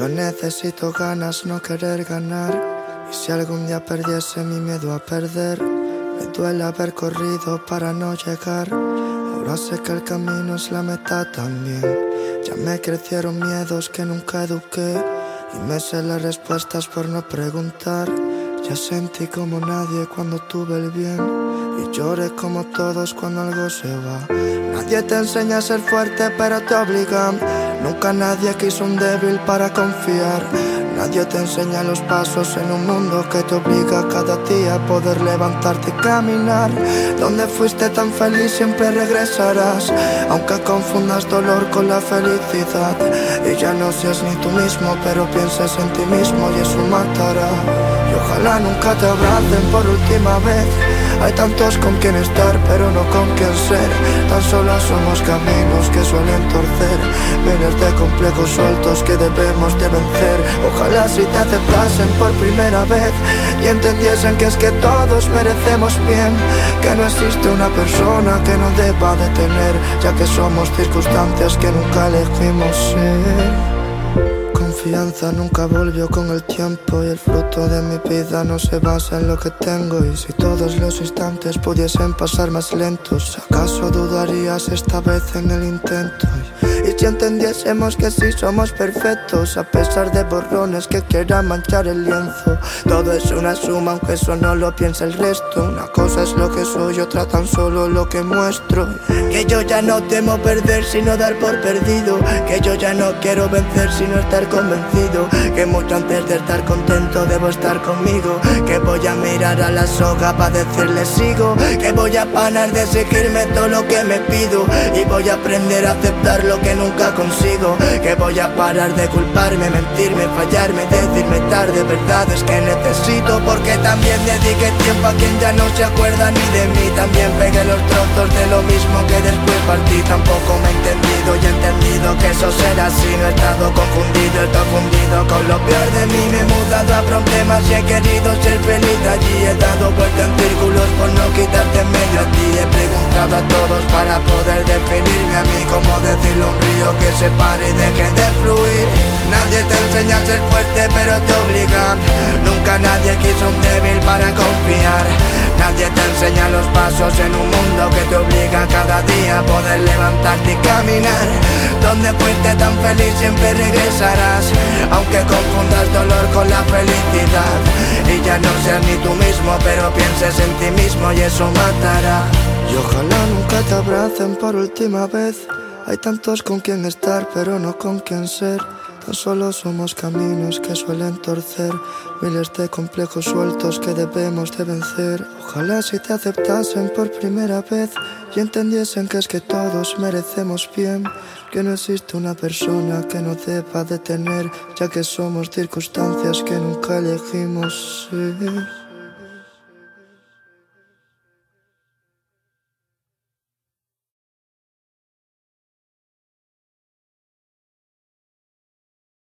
Yo necesito ganas, no querer ganar. Y si algún día perdiese mi miedo a perder, me duele haber corrido para no llegar. Ahora sé que el camino es la meta también. Ya me crecieron miedos que nunca eduqué. Y me sé las respuestas por no preguntar. Ya sentí como nadie cuando tuve el bien. Y lloré como todos cuando algo se va. Nadie te enseña a ser fuerte, pero te obligan. Nunca nadie quiso un débil para confiar. Nadie te enseña los pasos en un mundo que te obliga cada día a poder levantarte y caminar. Donde fuiste tan feliz siempre regresarás, aunque confundas dolor con la felicidad. Y ya no seas ni tú mismo, pero pienses en ti mismo y eso matará. Y ojalá nunca te abracen por última vez. Hay tantos con quien estar, pero no con quien ser. Tan solo somos caminos que suelen torcer. Miles de complejos sueltos que debemos de vencer. Ojalá si te aceptasen por primera vez y entendiesen que es que todos merecemos bien. Que no existe una persona que no deba de tener, ya que somos circunstancias que nunca elegimos ser confianza nunca volvió con el tiempo y el fruto de mi vida no se basa en lo que tengo. Y si todos los instantes pudiesen pasar más lentos, ¿acaso dudarías esta vez en el intento? Y si entendiésemos que sí somos perfectos A pesar de borrones que quieran manchar el lienzo. Todo es una suma aunque eso no lo piensa el resto. Una cosa es lo que soy, otra tan solo lo que muestro. Que yo ya no temo perder sino dar por perdido. Que yo ya no quiero vencer sino estar convencido Que mucho antes de estar contento debo estar conmigo Que voy a mirar a la soga para decirle sigo Que voy a parar de exigirme todo lo que me pido Y voy a aprender a aceptar lo que nunca consigo Que voy a parar de culparme, mentirme, fallarme, decirme tarde Verdades que necesito porque también dediqué tiempo a quien ya no se acuerda ni de mí. También pegué los trozos de lo mismo que después partí. Tampoco me he entendido y he entendido que eso será así. No he estado confundido, he estado fundido con lo peor de mí. Me he mudado a problemas y he querido ser feliz allí. He dado vuelta en círculos por no quitarte en medio a ti. He preguntado a todos para poder definirme a mí. Como decirlo río que se pare y deje de fluir. Nadie te enseña a ser fuerte pero te obliga para confiar. Nadie te enseña los pasos en un mundo que te obliga cada día a poder levantarte y caminar. Donde fuiste tan feliz siempre regresarás Aunque confundas dolor con la felicidad. Y ya no seas ni tú mismo pero pienses en ti mismo y eso matará. Y ojalá nunca te abracen por última vez. Hay tantos con quien estar, pero no con quien ser. Tan solo somos caminos que suelen torcer, miles de complejos sueltos que debemos de vencer. Ojalá si te aceptasen por primera vez y entendiesen que es que todos merecemos bien, que no existe una persona que no deba de tener, ya que somos circunstancias que nunca elegimos ser.